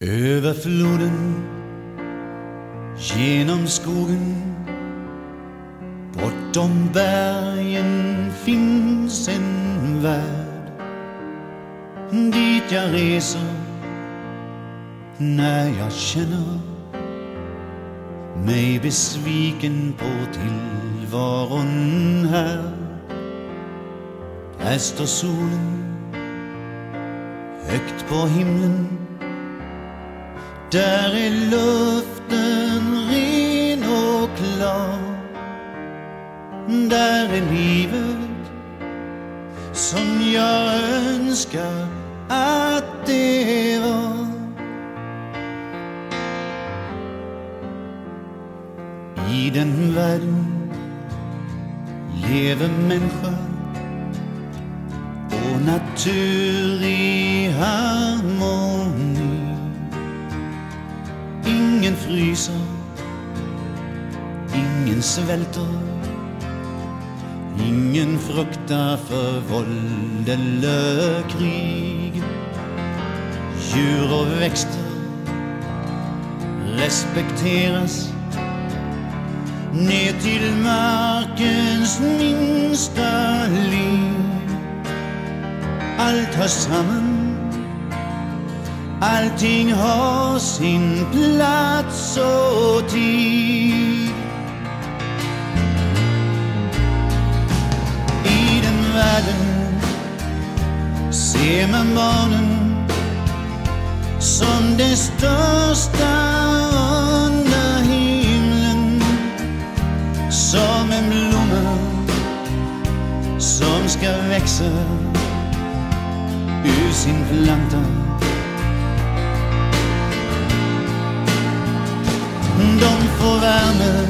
Över floden, genom skogen Bortom bergen finns en värld. Dit jag reser när jag känner mig besviken på tillvaron här. Här står solen högt på himlen där är luften ren och klar. Där är livet som jag önskar att det var. I den världen lever människor och natur i harmoni. Ingen fryser, ingen svälter Ingen fruktar för våld eller krig. Djur och växter respekteras ner till markens minsta liv Allt hör samman. Allting har sin plats och tid. I den världen ser man barnen som det största under himlen. Som en blomma som ska växa ur sin planta. Får värme,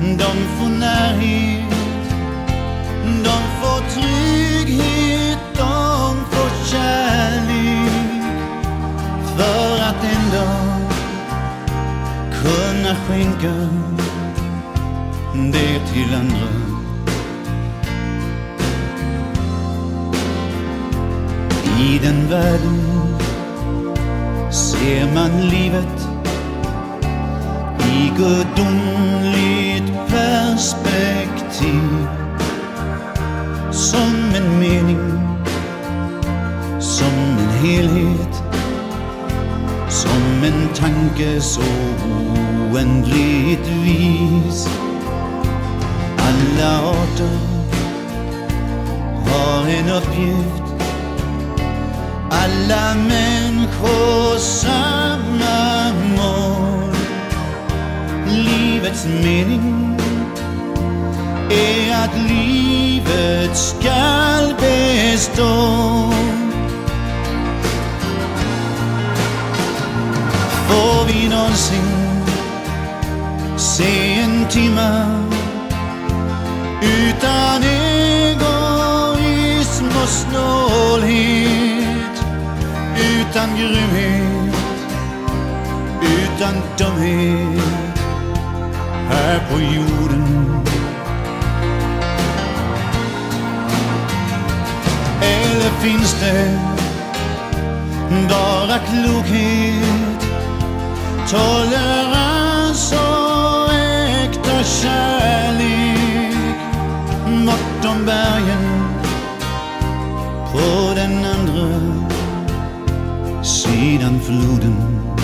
de får närhet, de får trygghet, de får kärlek. För att en dag kunna skänka det till andra. I den världen ser man livet gudomligt perspektiv. Som en mening, som en helhet Som en tanke så oändligt vis. Alla arter har en uppgift. Alla människor samma Livets mening är att livet skall bestå. Får vi någonsin se en timma utan egoism och snålhet utan grymhet utan dumhet? Här på jorden. Eller finns det bara klokhet? Tolerans och äkta kärlek. Bortom bergen på den andra sidan floden.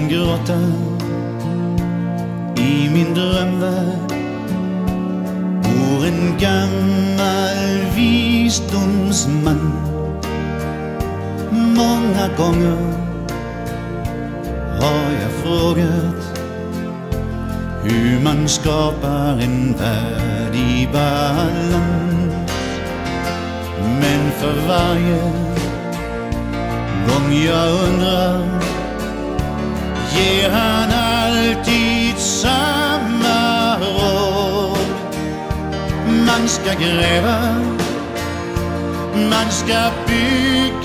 En grotta i min drömvärld bor en gammal visdomsman Många gånger har jag frågat hur man skapar en värld i balans Men för varje gång jag undrar ska gräva, man ska bygga